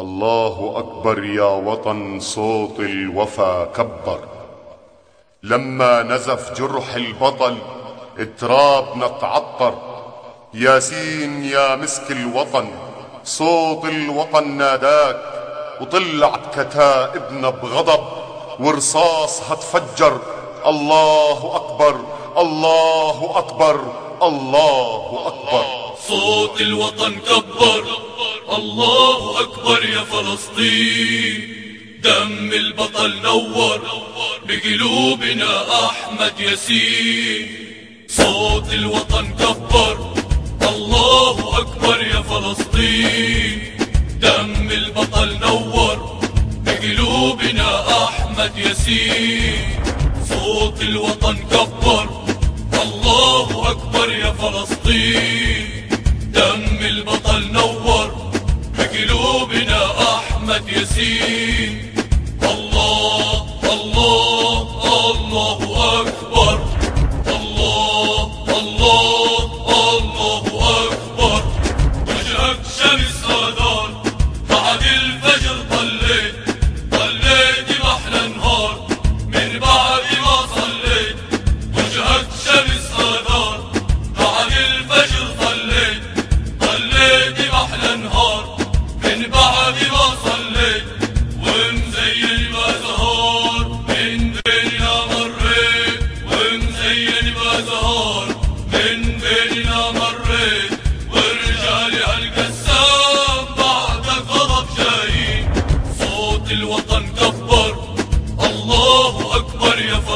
الله أكبر يا وطن صوت الوفا كبر. لما نزف جرح البطل ترابنا تعطر ياسين يا مسك الوطن صوت الوطن ناداك. وطلعت كتائبنا بغضب ورصاصها تفجر الله أكبر الله أكبر الله أكبر. صوت الوطن كبر. الله أكبر يا فلسطين. دم البطل نور بقلوبنا أحمد ياسين. صوت الوطن كبر. الله أكبر يا فلسطين. دم البطل نور بقلوبنا أحمد ياسين. صوت الوطن كبر. الله أكبر يا فلسطين. دم البطل أحمد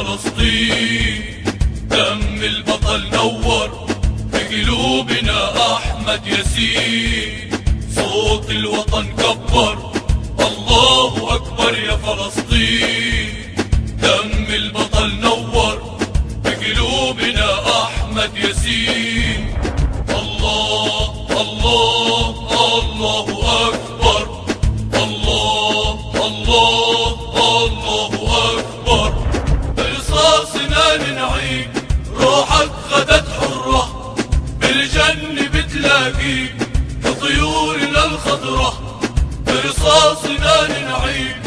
فلسطين. دم البطل نور بقلوبنا أحمد ياسين. صوت الوطن كبر. الله أكبر يا فلسطين. دم البطل نور بقلوبنا أحمد ياسين. الخضرة برصاصنا ننعيك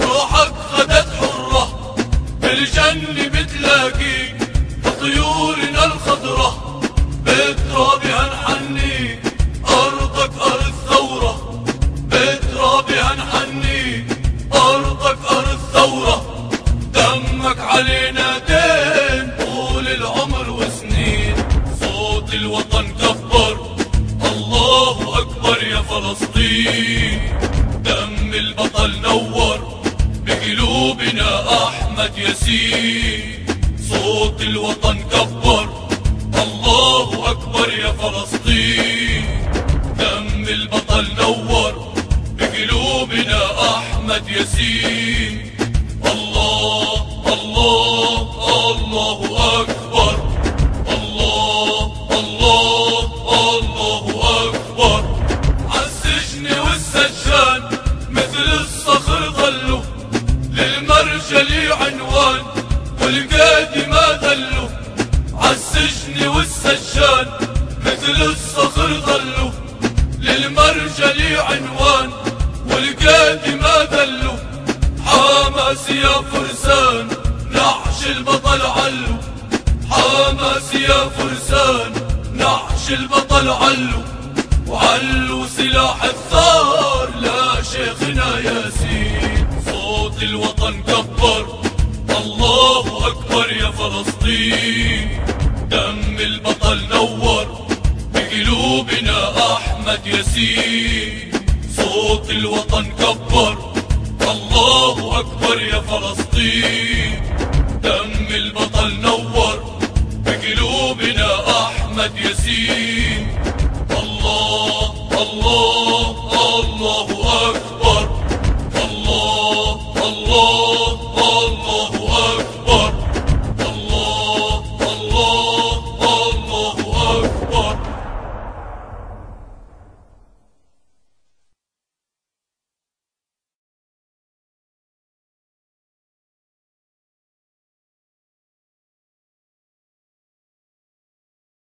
روحك غدت حرة بالجنة بتلاقيك بطيورنا الخضرة بترابها نحني أرضك أرض ثورة بترابها نحني أرضك أرض ثورة. دمك علينا دين طول العمر وسنين صوت الوطن كبر. يا فلسطين دم البطل نور بقلوبنا أحمد ياسين. صوت الوطن كبر الله أكبر يا فلسطين. دم البطل نور بقلوبنا أحمد ياسين. الصخر ظلوا للمرجل عنوان والقادي ما ذلوا حماس يا فرسان نعش البطل علو حماس يا فرسان نعش البطل علو وعلو سلاح الثار لا شيخنا ياسين صوت الوطن كبر الله أكبر يا فلسطين دم البطل نور بقلوبنا أحمد ياسين. صوت الوطن كبر. الله أكبر يا فلسطين.